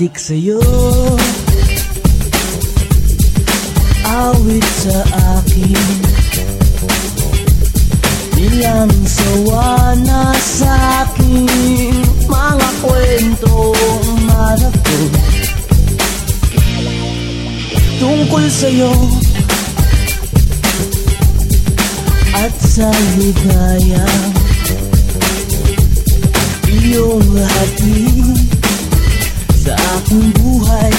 Adik sa'yo. Awit sa akin. Ilang sawa na sa akin Mga kwentong marathon Tungkol sa'yo. At sa ligaya. Iyong hatid sa aking buhay.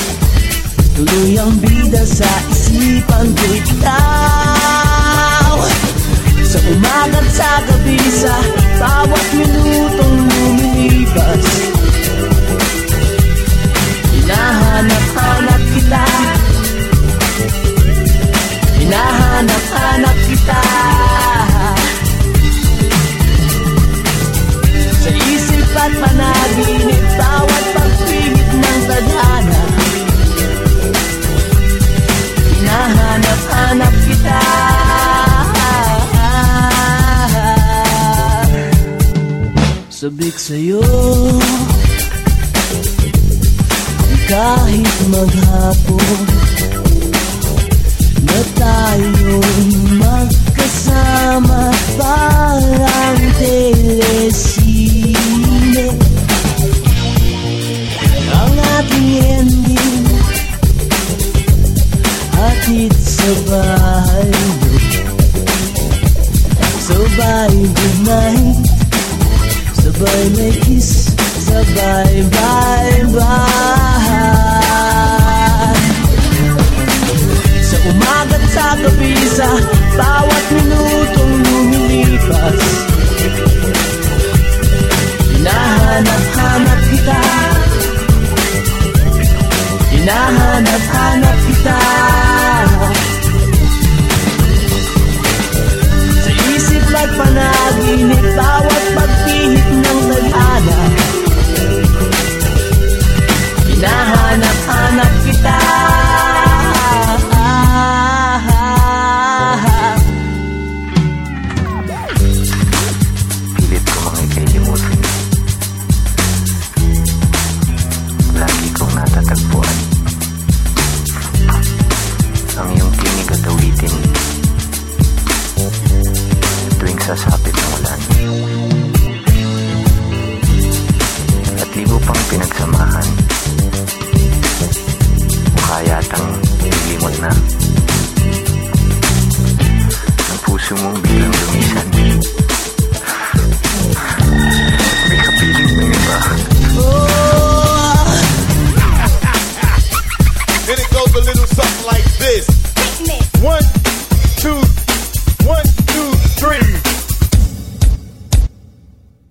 Tuloy ang bida sa isipan ko ikaw Sa umaga't sa gabi sa bawat minutong Sabik sa'yo. Kahit maghapon na tayo'y magkasama parang telesine. Ang ating ending hatid sa bahay böyle his Sabay bay bay Sa umaga at sa gabi sa Bawat minutong lumilipas ang iyong tinig at awitin tuwing sasapit ng ulan. At libo pang pinagsamahan mukha yatang ilimot na ang puso mong bilang lumisan.